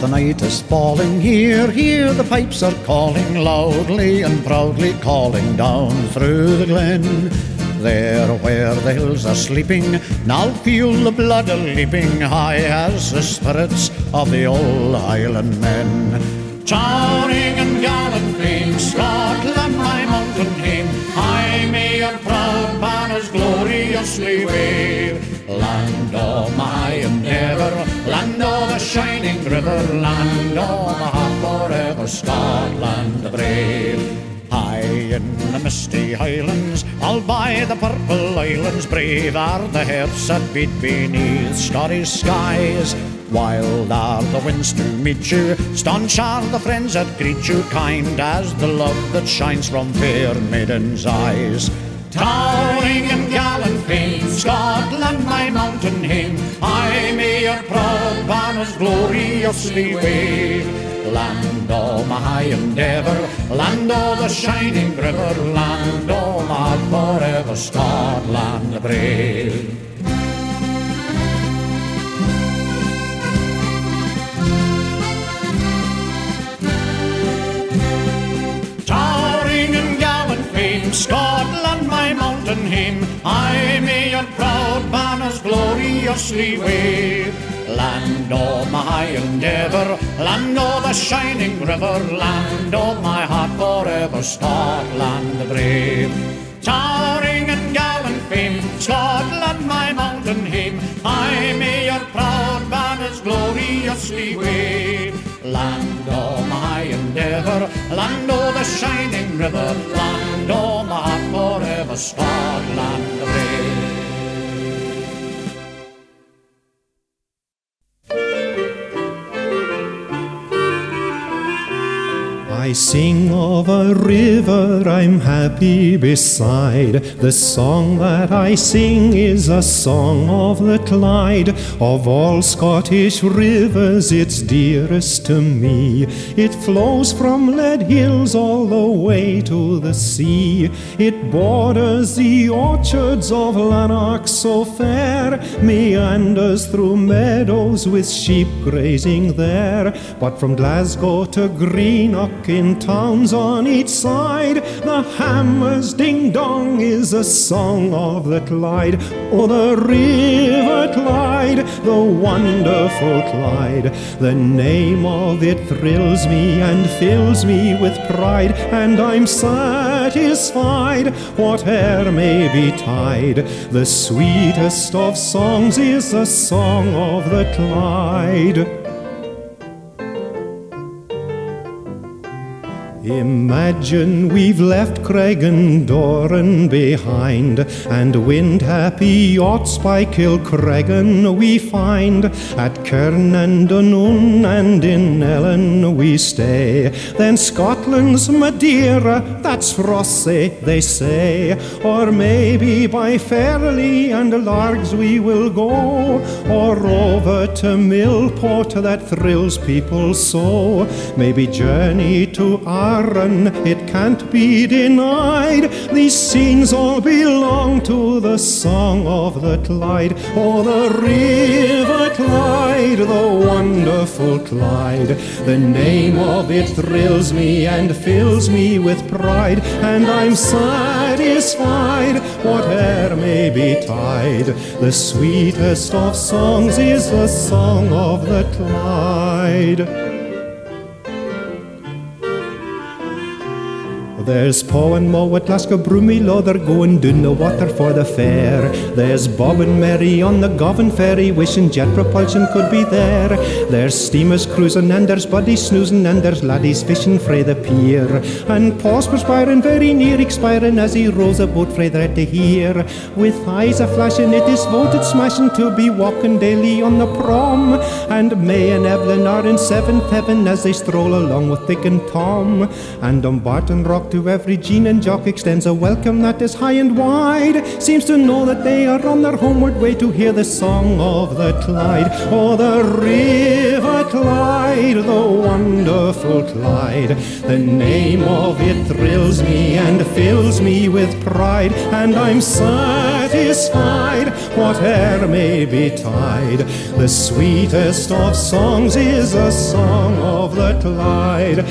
the night is falling. here, here the pipes are calling loudly and proudly, calling down through the glen. There where the hills are sleeping, now feel the blood a leaping high as the spirits of the old Highland men. Towering shining river, land of my heart forever, Scotland the brave. High in the misty highlands, all by the purple islands, brave are the hearts that beat beneath Scottish skies. Wild are the winds to meet you, staunch are the friends that greet you, kind as the love that shines from fair maidens' eyes. Towering and gallant fame, Scotland, my mountain home, I may your proud banners gloriously wave. Land of my high endeavour, land of the shining river, land of my forever, Scotland brave. Fame, Scotland, my mountain home, I may your proud banners gloriously wave. Land of my high endeavour, land of the shining river, land of my heart forever, Scotland the brave. Towering and gallant fame, Scotland, my mountain home, I may your proud banners gloriously wave. Land of my endeavour, land of the shining river, land of my forever, Scotland I sing of a river I'm happy beside. The song that I sing is a song of the Clyde. Of all Scottish rivers, it's dearest to me. It flows from Leadhills all the way to the sea. It borders the orchards of Lanark so fair, meanders through meadows with sheep grazing there. But from Glasgow to Greenock in towns on each side. The hammer's ding dong is a song of the Clyde. Oh, the river Clyde, the wonderful Clyde. The name of it thrills me and fills me with pride, and I'm satisfied, whate'er may betide. The sweetest of songs is the song of the Clyde. Imagine we've left Craigendoran behind, and wind happy yachts by Kilcreggan we find. At Kirn and Innellan we stay. Then Scotland's Madeira, that's Rothesay, they say. Or maybe by Fairlie and Largs we will go, or over to Millport that thrills people so. Maybe journey to Arran, it can't be denied. These scenes all belong to the song of the Clyde. Oh, the river Clyde, the wonderful Clyde. The name of it thrills me and fills me with pride, and I'm satisfied, whate'er may betide. The sweetest of songs is the song of the Clyde. There's Paw and Mo at Glasgow Broomielaw, they're going down the water for the fair. There's Bob and Mary on the Govan ferry, wishing jet propulsion could be there. There's steamers cruising, and there's buddies snoozing, and there's laddies fishing frae the pier. And Paul's perspiring, very near expiring, as he rows a boat frae there to here. With eyes a flashing, it is voted smashing to be walking daily on the prom. And May and Evelyn are in seventh heaven as they stroll along with Dick and Tom. And on Barton Rock to To every Jean and Jock extends a welcome that is high and wide. Seems to know that they are on their homeward way to hear the song of the Clyde. Oh, the river Clyde, the wonderful Clyde. The name of it thrills me and fills me with pride, and I'm satisfied, whate'er may betide. The sweetest of songs is a song of the Clyde.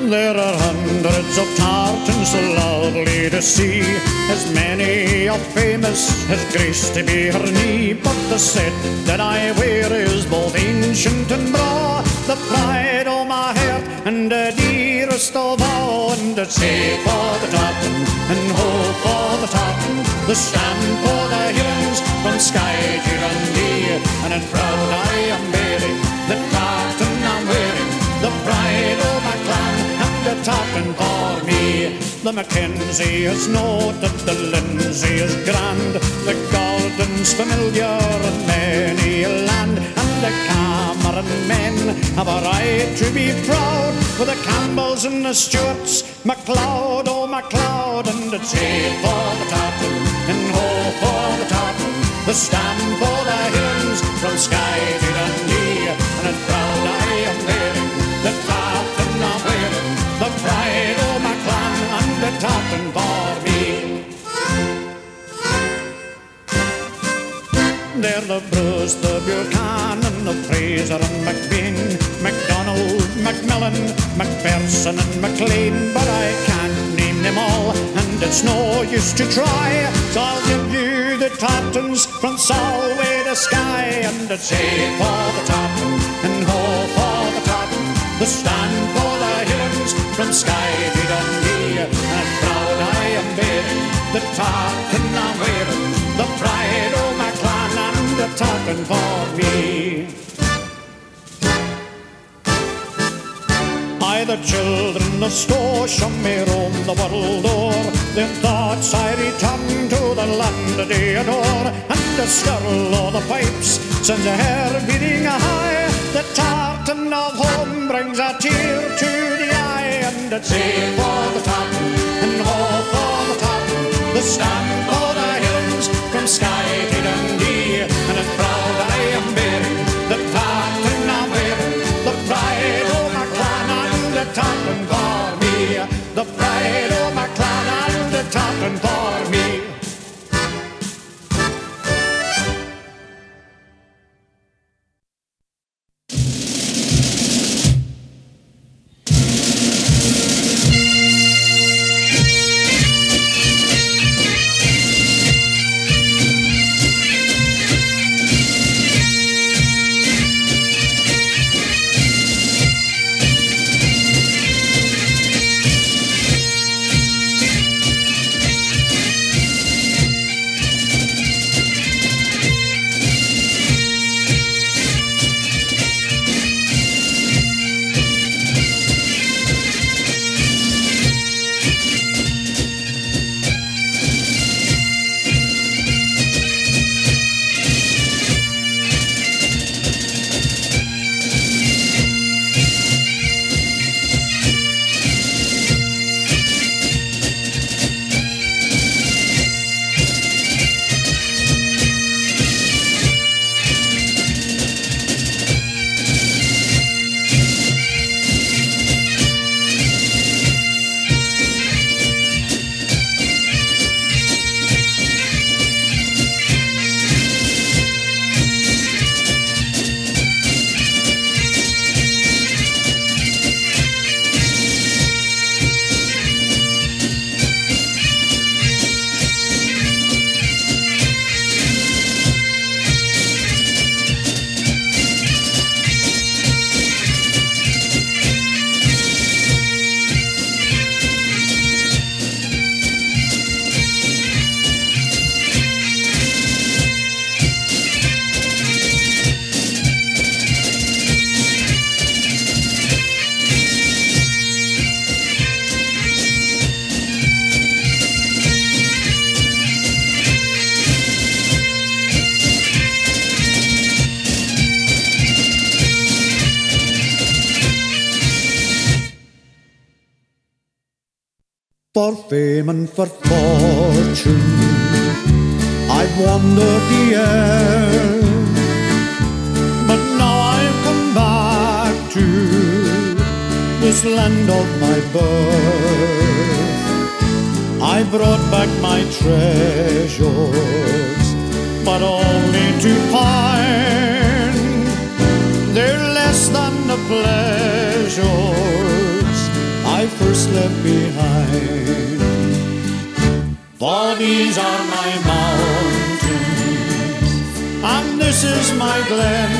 There are hundreds of tartans lovely to see, as many are famous as Grace to be her knee. But the set that I wear is both ancient and raw, the pride of my heart and the dearest of all. And it's say for the tartan and ho for the tartan, the stamp for the Highlands from Skye to Dundee, and it's proud I am tartan for me. The Mackenzie is noted, the Lindsay is grand, the Gordon's familiar in many a land, and the Cameron men have a right to be proud for the Campbells and the Stuarts, MacLeod, oh MacLeod, and it's aid for the tartan and ho for the tartan, the stamp for the Highlands from Skye to the Dundee, and it's proud I am wearing the tartan for me. They're the Bruce, the Buchanan, the Fraser and McBean, McDonald, Macmillan, McPherson and McLean, but I can't name them all, and it's no use to try. So I'll give you the tartans from Solway to Skye, and it's A for the tartan and ho for the tartan, the stand for the Highlands from Skye to Dundee, I the tartan I'm wearing, the pride of my clan and the tartan for me. I, the children of Scotia, may roam the world o'er. Their thoughts I return to the land they adore. And the skirl of the pipes sends a hair beating high. The tartan of home brings a tear to the eye. And it's A for the tartan and ho for the tartan. The stamp for fortune. I've wandered the earth, but now I've come back to this land of my birth. I brought back my treasures, but only to find they're less than the pleasures I first left behind. For these are my mountains, and this is my glen.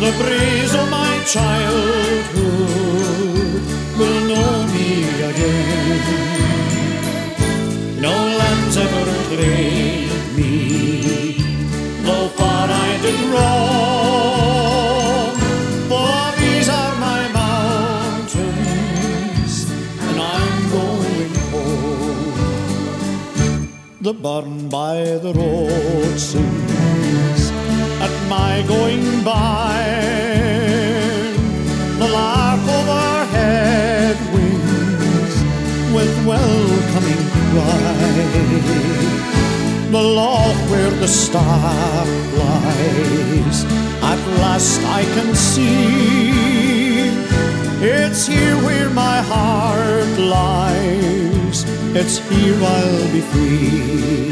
The breeze of my childhood barn by the road sings at my going by. The lark overhead wings with welcoming cry. The loft where the star flies, at last I can see. It's here where my heart lies. It's here I'll be free.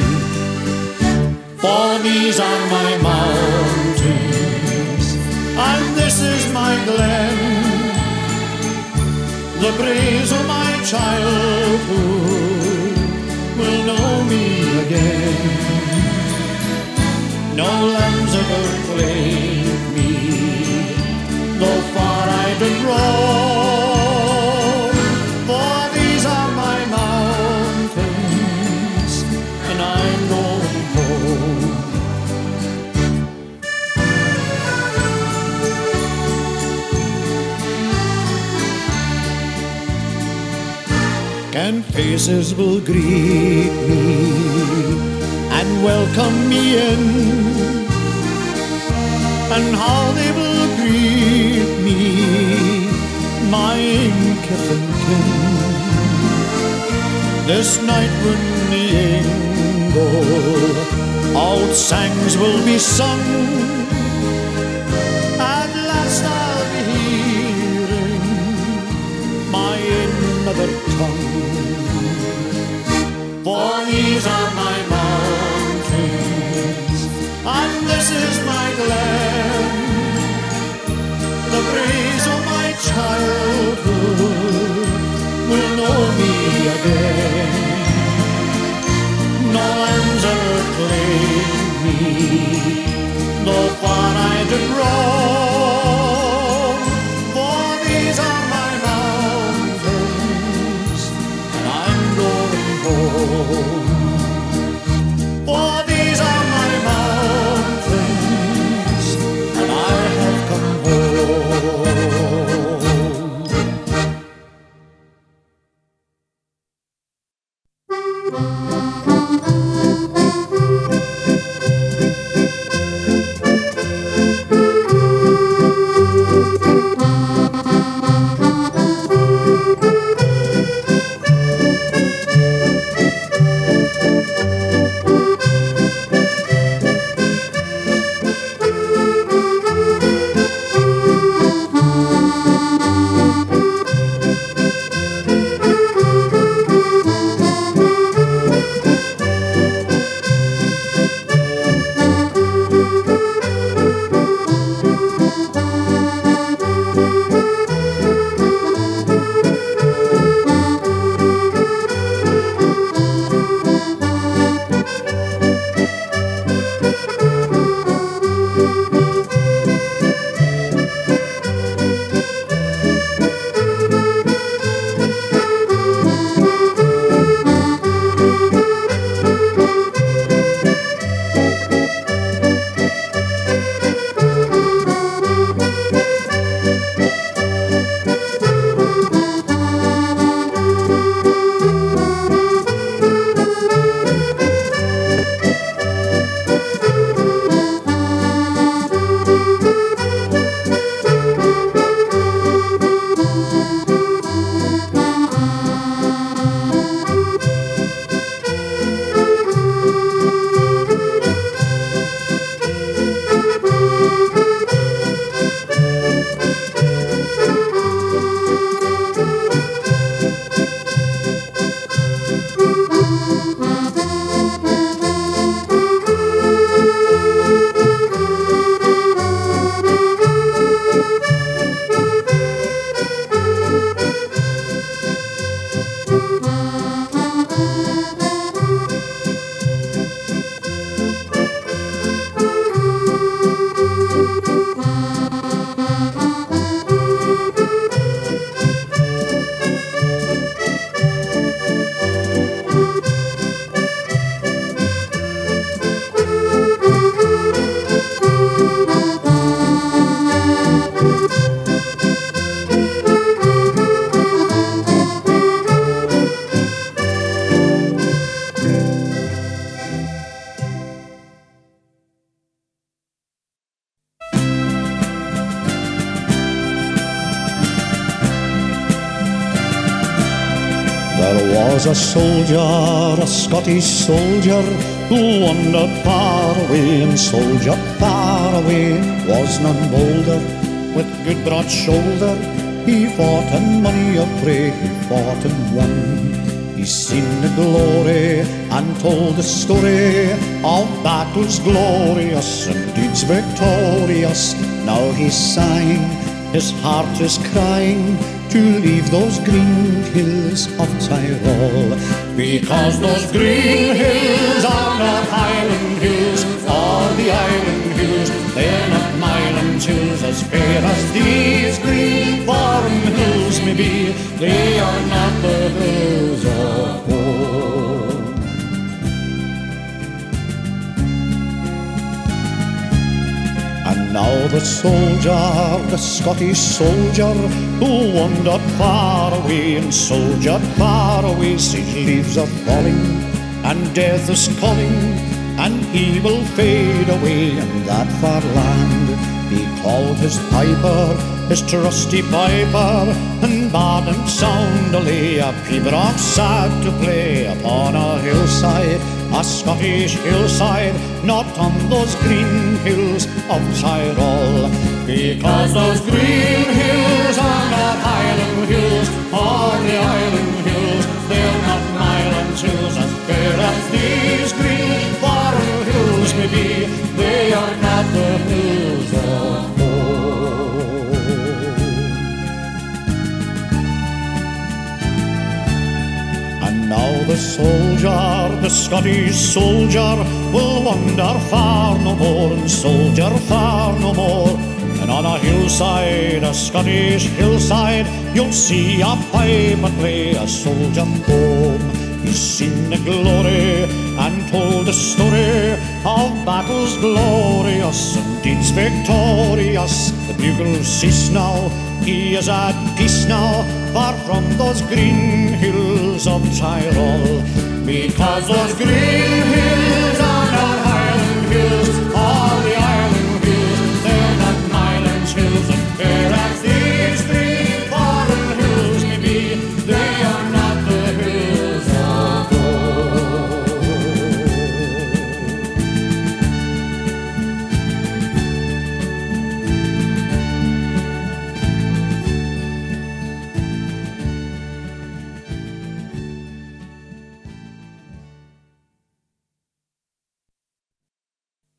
For these are my mountains, and this is my glen. The breeze of my childhood will know me again. No lands ever claimed I. For these are my mountains, and I'm. And faces will greet me and welcome me in, and how they will This night when the angle old songs will be sung, at last I'll be hearing my mother tongue. For these are my mountains, and this is my glen. The breeze of my childhood again. No claim me, no fun I did wrong. A soldier, a Scottish soldier, who wandered far away, and soldier far away was none bolder. With good broad shoulder, he fought and money a prey, he fought and won. He seen the glory and told the story of battles glorious and deeds victorious. Now he's sighing, his heart is crying to leave those green hills of Tyrol. Because those green hills are not Highland hills or the island hills. They're not Myland hills as fair as these green foreign hills may be. They are not the hills of home. Now the soldier, the Scottish soldier, who wandered far away and soldiered far away, sees leaves are falling and death is calling, and he will fade away in that far land. He called his piper, his trusty piper, and bade him soundly a pibroch sad to play upon a hillside, a Scottish hillside, not on those green hills of Tyrol. Because those green hills are not Highland hills or the island hills, they're not Myland hills as fair as these green foreign hills may be. They are not the hills of home. And now the soldier, the Scottish soldier, will wander far no more and soldier far no more. And on a hillside, a Scottish hillside, you'll see a piper play a soldier home. He's seen the glory and told the story of battles glorious and deeds victorious. The bugles cease now, he is at peace now, far from those green hills of Tyrol. Because those green hills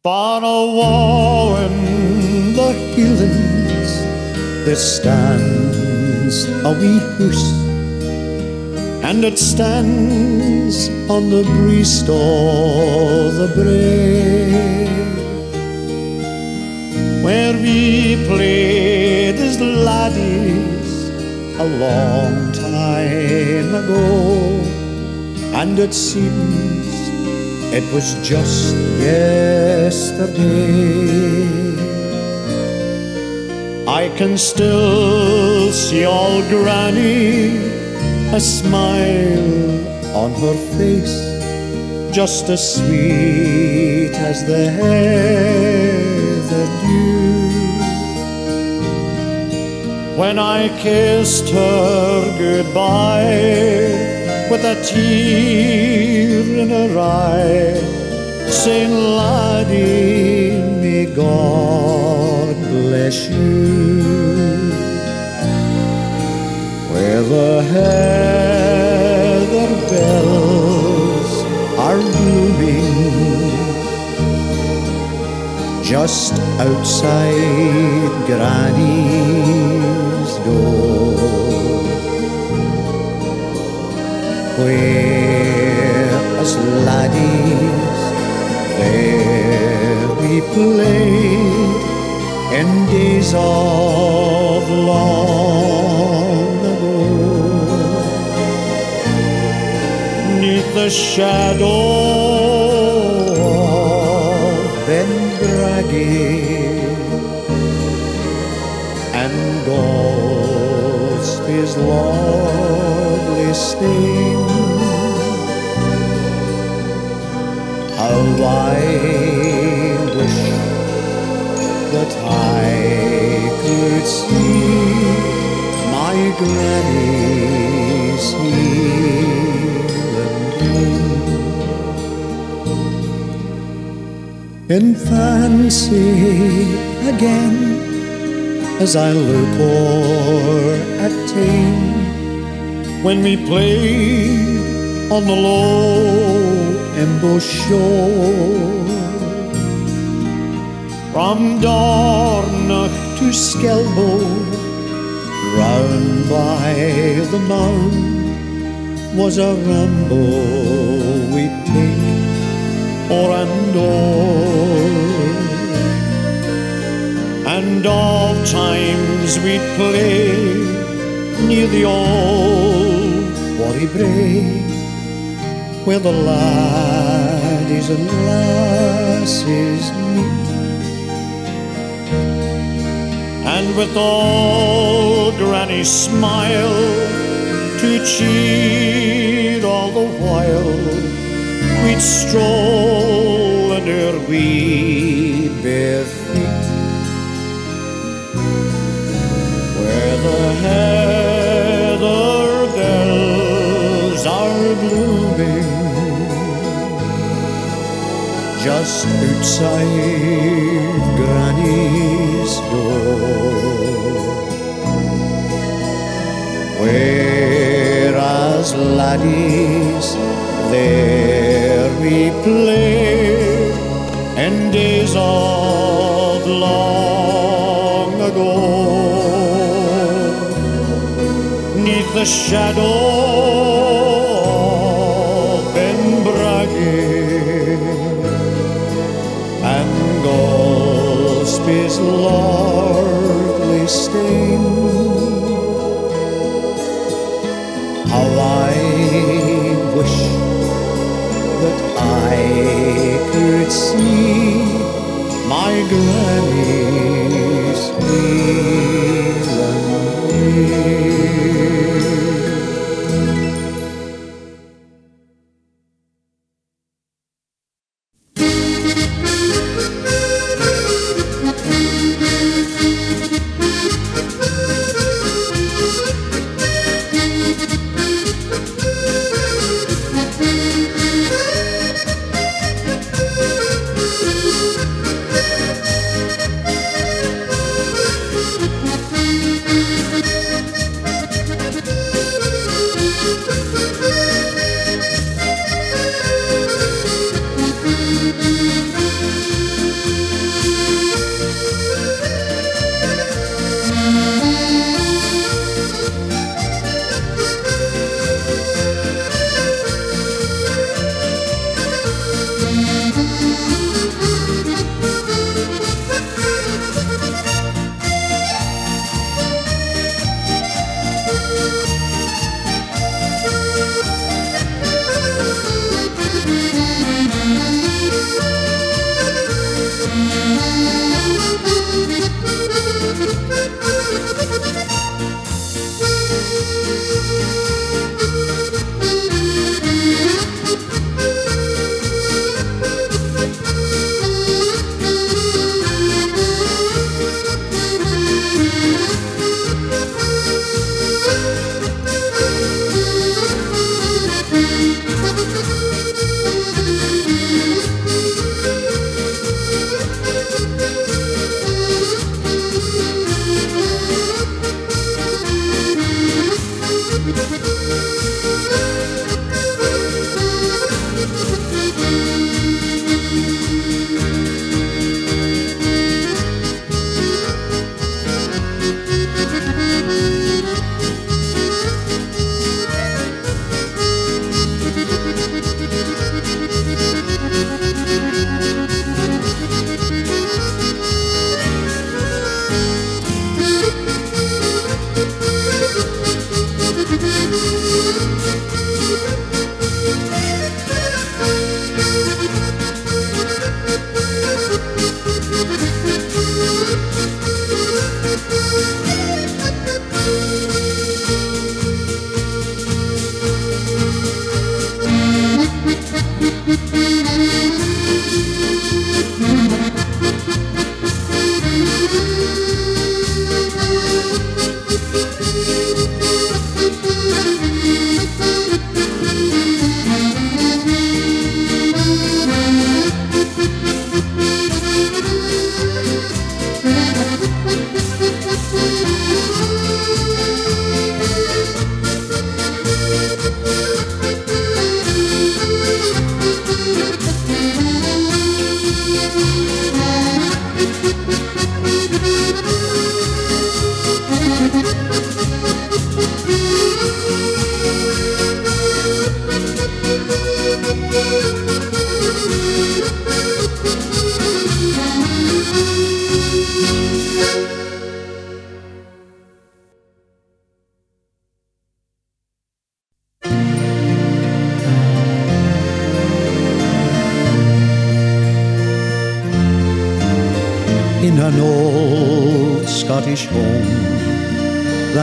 Far away in the hills, there stands a wee house, and it stands on the breast of the brae, where we played as laddies a long time ago, and it seems it was just yesterday. I can still see old Granny, a smile on her face, just as sweet as the heather dew. When I kissed her goodbye with a tear in her eye, saying, Laddie, may God bless you. Where the heather bells are blooming just outside Granny's door where as laddies we played in days of long ago. Neath the shadow of Benbraggie and God's his lovely sting. How I sleep, my granny's kneel and lean. In fancy again, as I look o'er at Tame, when we played on the low ambush shore. From Dornoch to Skelbo, round by the mound was a ramble we'd take o'er and o'er. And of times we'd play near the old Wharry Brae, where the laddies and lasses meet. And with all Granny's smile to cheer all the while, we'd stroll under wee bare feet. Where the heather bells are blooming just outside laddies, there we play and days of long ago. Neath the shadow could see my granny's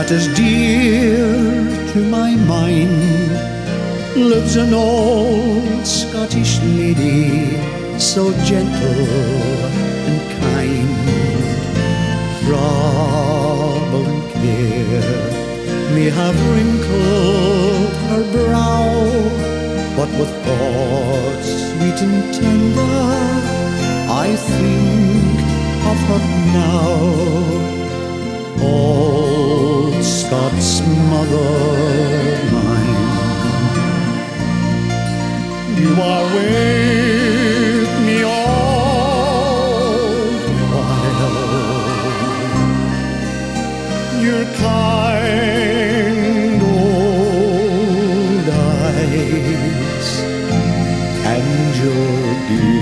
that is dear to my mind. Lives in all and your dear.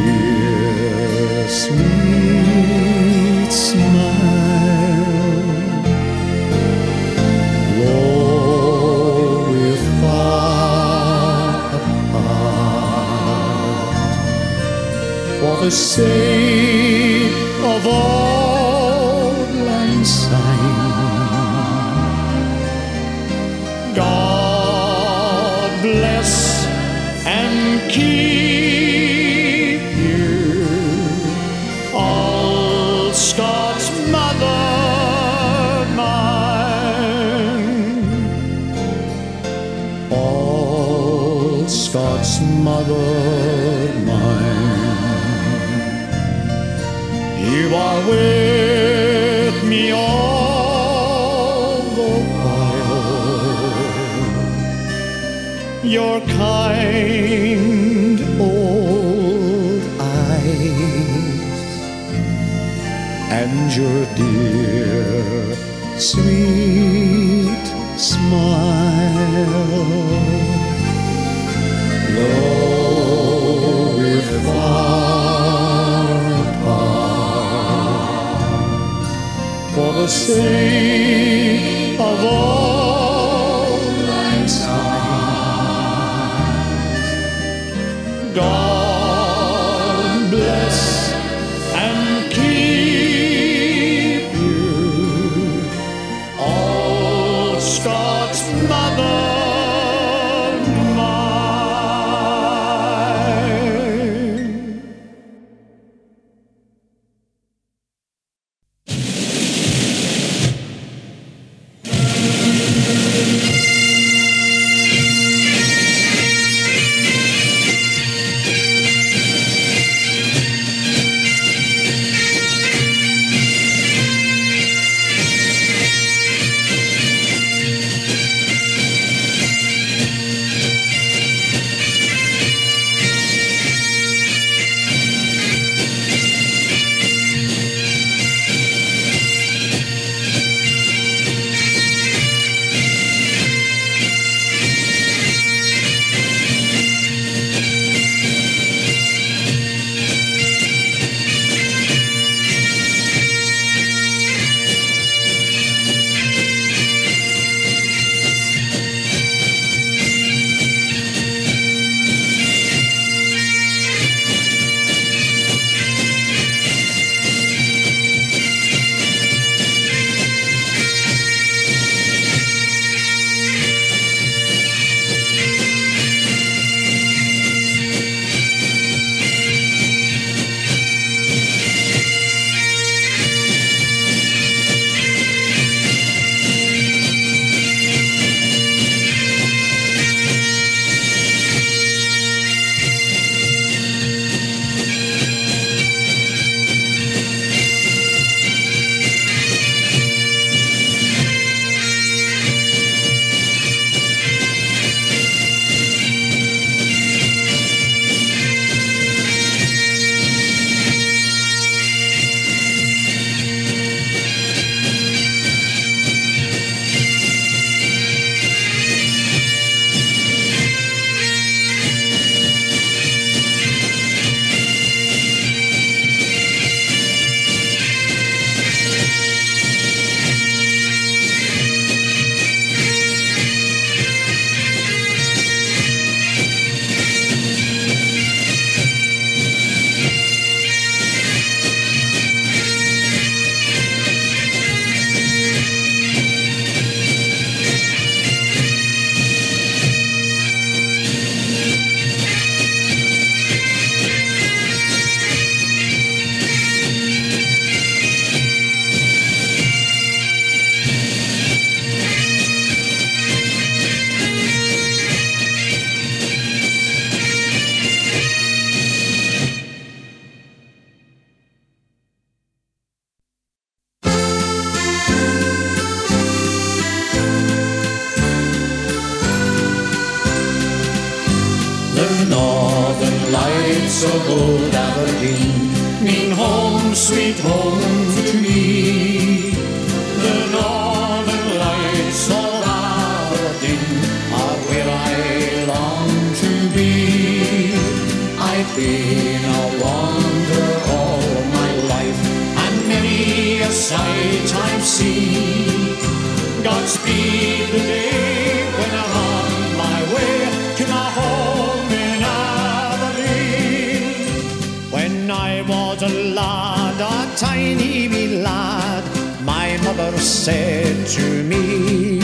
Tiny me lad, my mother said to me,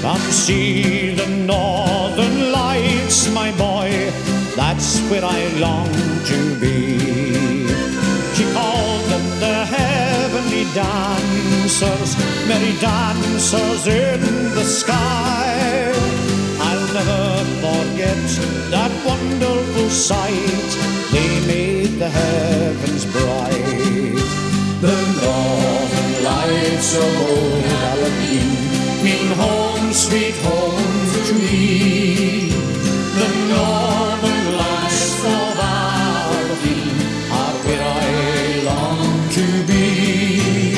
Come see the northern lights, my boy, that's where I long to be. She called them the heavenly dancers, merry dancers in the sky. I'll never forget that wonderful sight. They made the heavens bright. The northern lights of old Aberdeen mean home, sweet home to me. The northern lights of Aberdeen are where I long to be.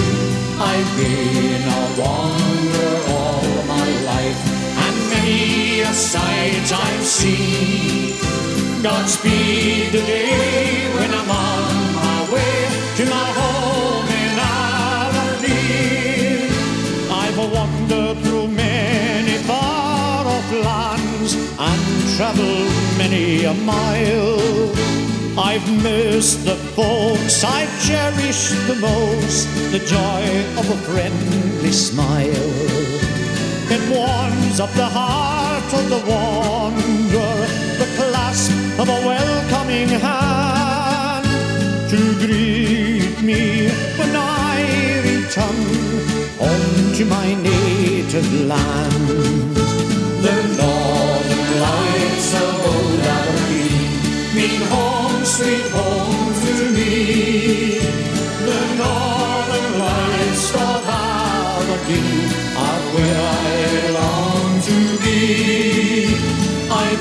I've been a wanderer all my life, and many a sight I've seen. Godspeed the day and travelled many a mile. I've missed the folks I've cherished the most, the joy of a friendly smile. It warms up the heart of the wanderer, the clasp of a welcoming hand to greet me when I return home to my native land. The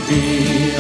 I've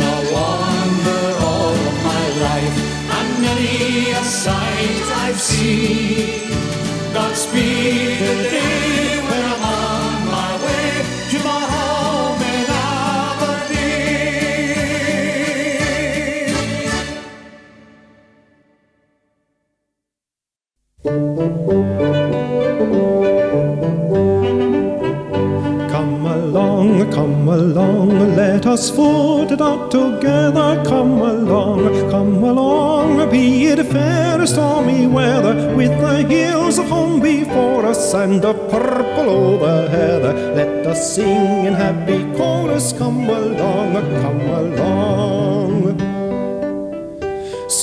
foot it out together. Come along, come along, be it fair or stormy weather, with the hills of home before us and the purple over heather. Let us sing in happy chorus. Come along, come along.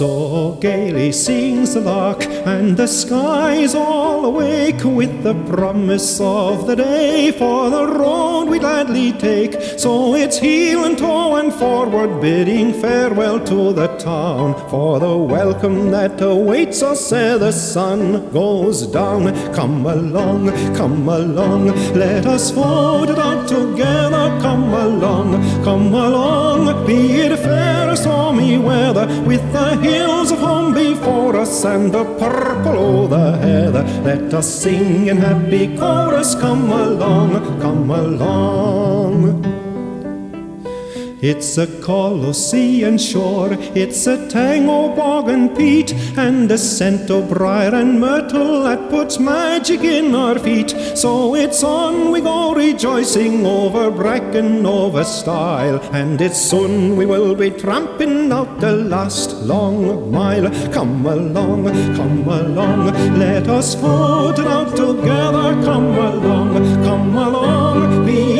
So gaily sings the lark, and the sky's all awake with the promise of the day for the road we gladly take. So it's heel and toe and forward, bidding farewell to the town for the welcome that awaits us ere the sun goes down. Come along, come along, let us foot it out together. Come along, come along, be it fair or stormy weather, with the hills of home before us and the purple o' the heather. Let us sing in happy chorus. Come along, come along. It's a Colossian shore, it's a tango bog and peat, and a scent of briar and myrtle that puts magic in our feet. So it's on we go rejoicing over bracken, over stile, and it's soon we will be tramping out the last long mile. Come along, come along, let us foot out together. Come along, come along, be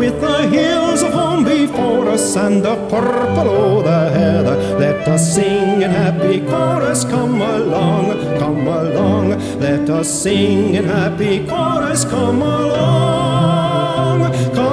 with the hills of home before us and the purple o' the heather. Let us sing in happy chorus. Come along, come along. Let us sing in happy chorus. Come along, come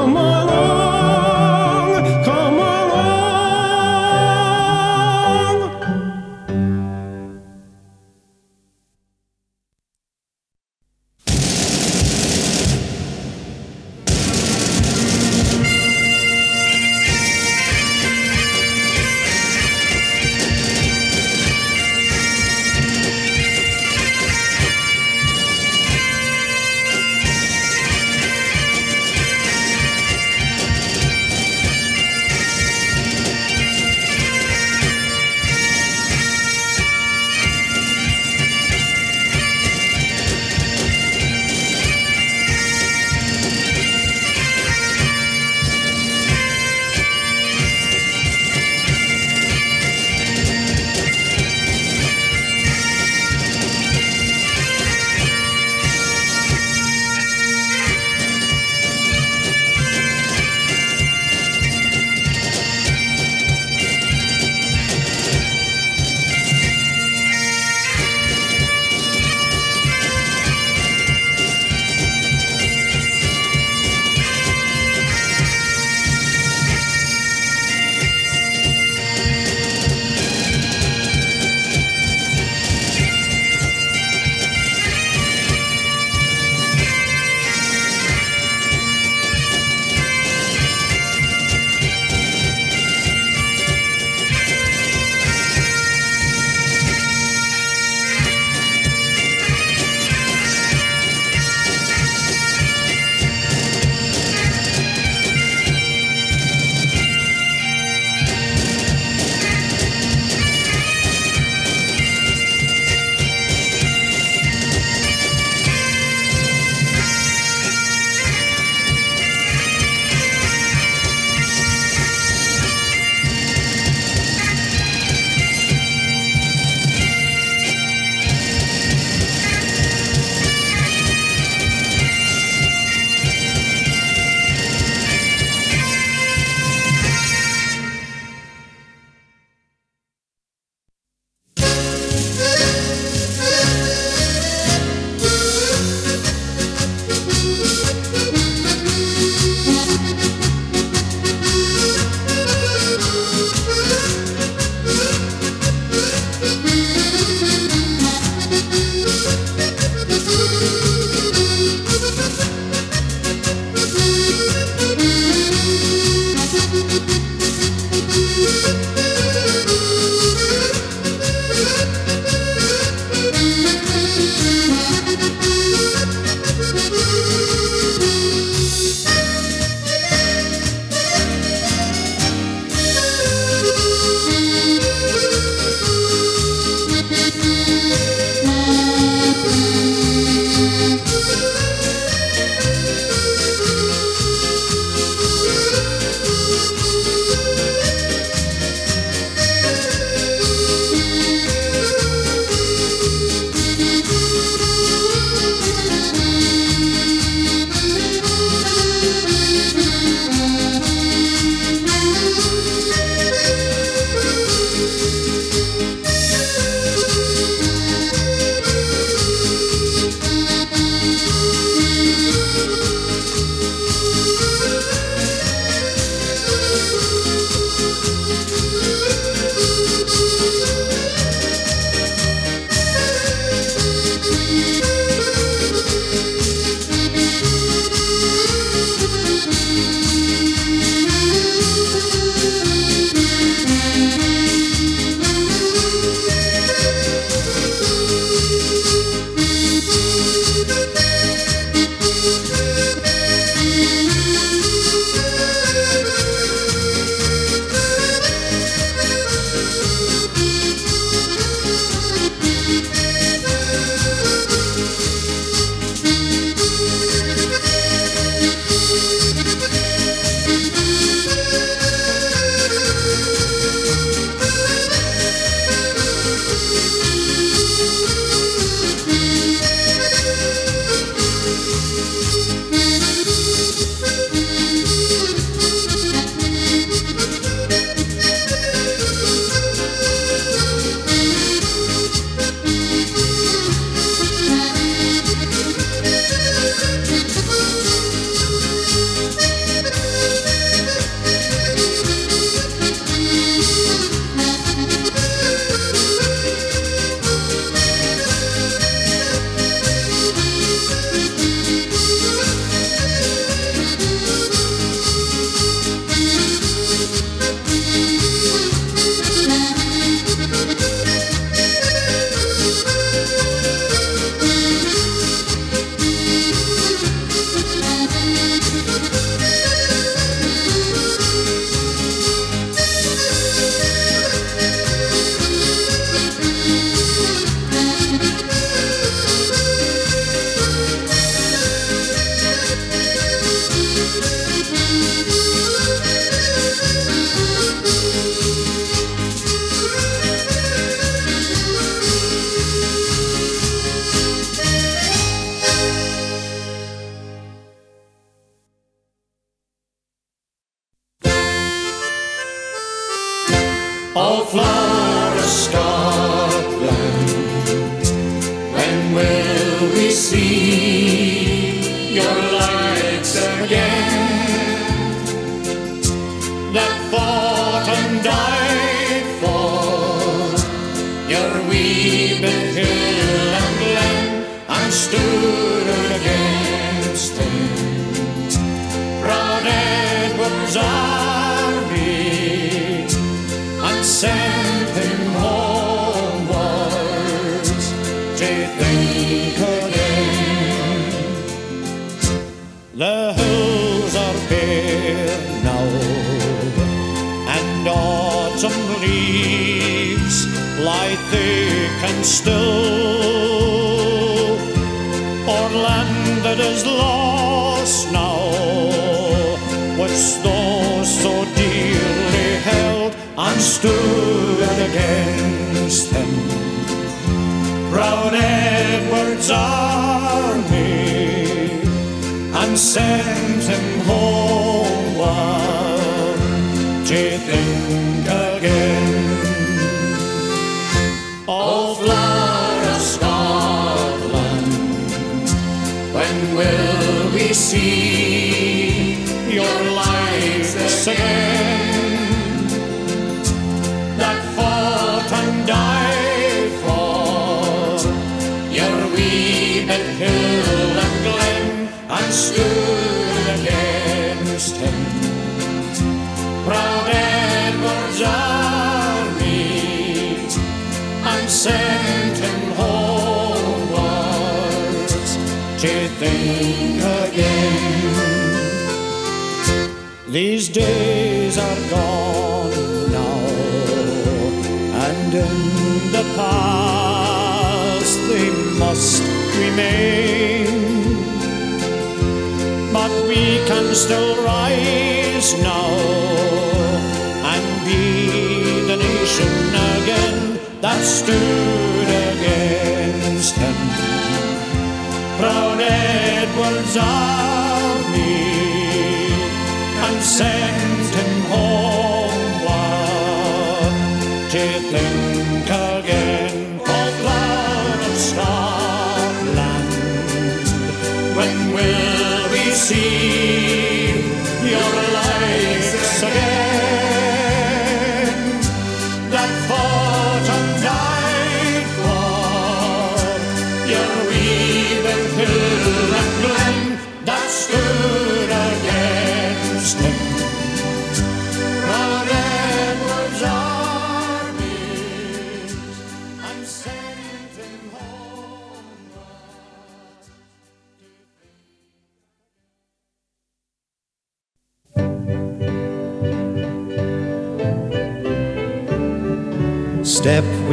we see your lights and still. Our land that is lost now, which those so dearly held? And stood against him. Proud Edward's army. And sent him homeward to think see your lights again? To think again. These days are gone now, and in the past they must remain. But we can still rise now and be the nation again that stood against him. Proud Edward's army and sent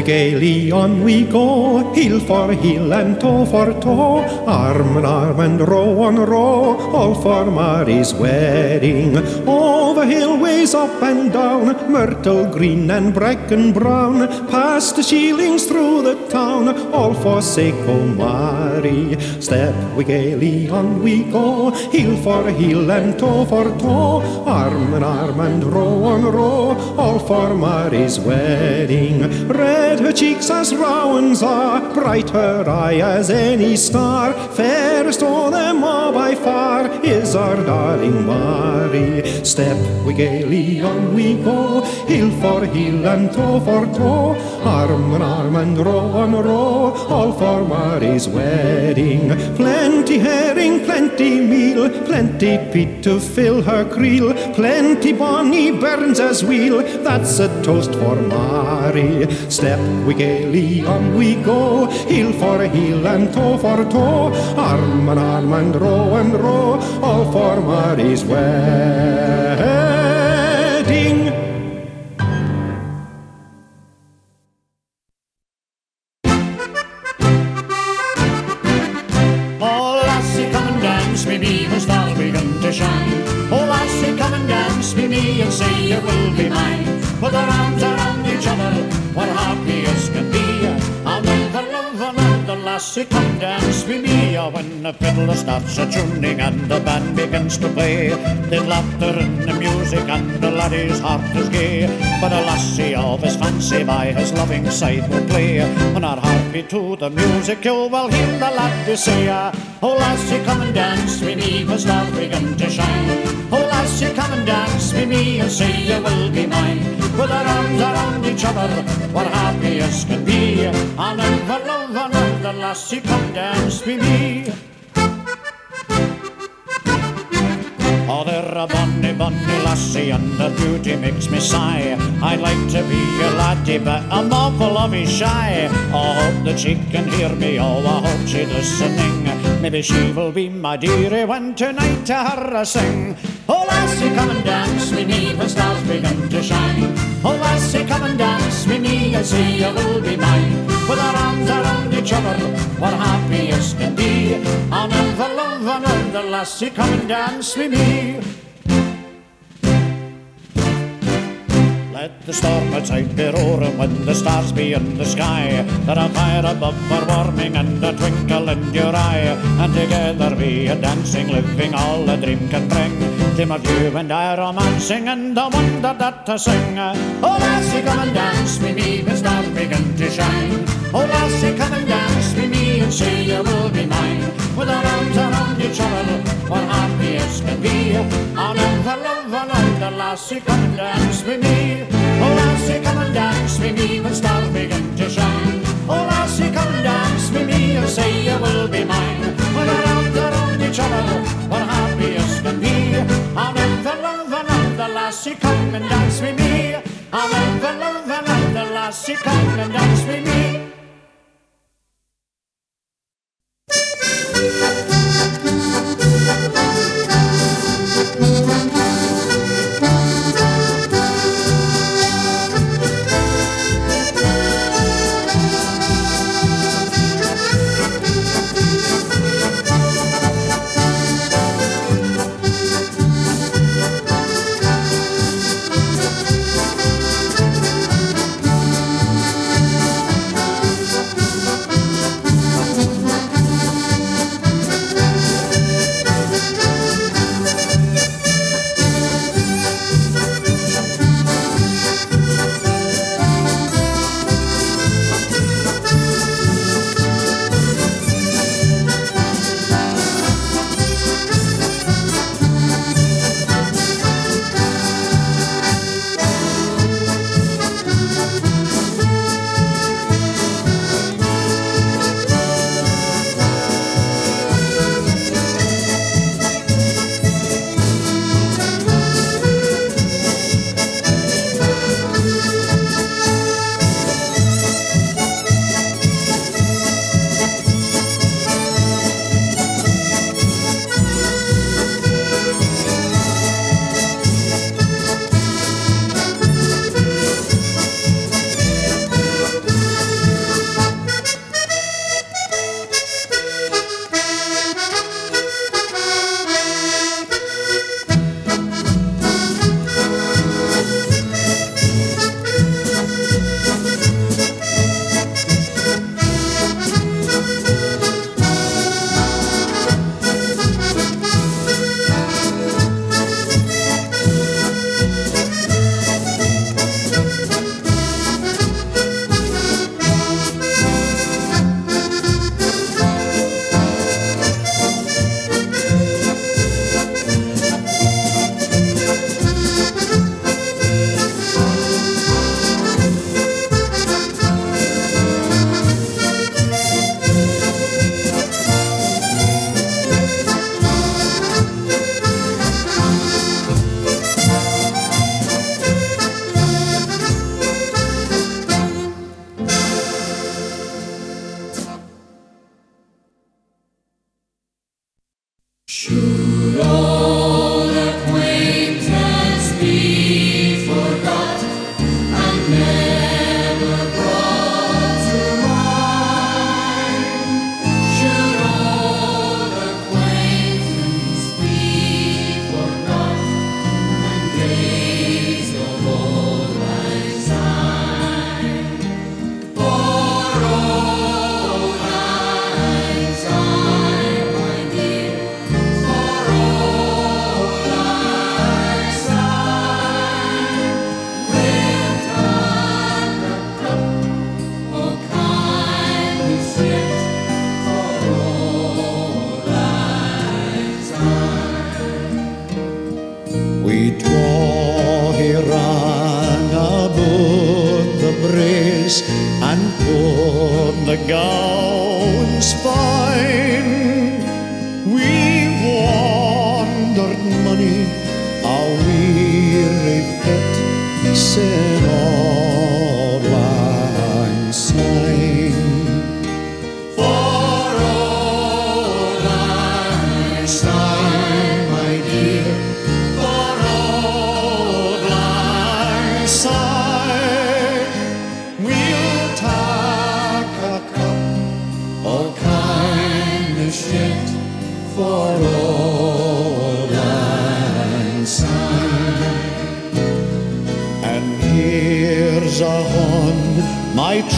gaily on we go, hill for hill and toe for toe, arm in arm and row on row, all for Mary's wedding. Oh, Over hill up and down, myrtle green and bracken brown, past the shielings through the town, all for sake o' Mary. Step we gaily on we go, heel for heel and toe for toe, arm in arm and row on row, all for Mary's wedding. Red her cheeks as rowans are, bright her eye as any star, fairest o' them all by far is our darling Mary. Step we gaily on we go, hill for hill and toe for toe, arm in arm and row on row, all for Mary's wedding. Plenty herring, plenty meal, plenty peat to fill her creel, plenty bonny burns as weel, that's a toast for Mary. Step we gaily on we go, hill for hill and toe for toe, arm in arm and row and row, all for Mary's wedding. Mine. Lassie, come dance with me. Oh, when the fiddler starts a tuning and the band begins to play, there's laughter in the music and the laddie's heart is gay. But a lassie of his fancy by his loving side will play. When our heartbeat to the music, you will hear the laddie say, Oh lassie, come and dance with me, for stars begin to shine. Oh lassie, come and dance with me and say you will be mine. With our arms around each other, what happy as can be. And never love another lassie, come dance with me. Oh, they're a bonny, bonny lassie, and her beauty makes me sigh. I'd like to be a laddie, but I'm awful lovey shy. I hope that she can hear me, oh, I hope she's listening. Maybe she will be my dearie when tonight to her I sing. Oh, lassie, come and dance with me when stars begin to shine. Oh, lassie, come and dance with me and see you will be mine. With our arms around each other, what happiest be. I'll never love another lassie, come and dance with me. Let the storm outside be roaring when the stars be in the sky. There a fire above for warming and a twinkle in your eye. And together we are dancing, living all a dream can bring. Dream of you and I romancing and the wonder that I sing. Oh lassie, come and dance with me the stars begin to shine. Oh lassie, come and dance with me and say you will be mine. With our arms around each other, what happiest can be. I'll never love another lassie, come and dance with me. Oh lassie, come and dance with me when stars begin to shine. Oh lassie, come and dance with me and say you will be mine. With our arms around each other, what happiest can be. I'll never love another lassie, come and dance with me. I'll never love another lassie, come and dance with me.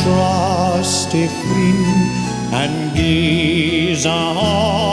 Trusty friend, and gees a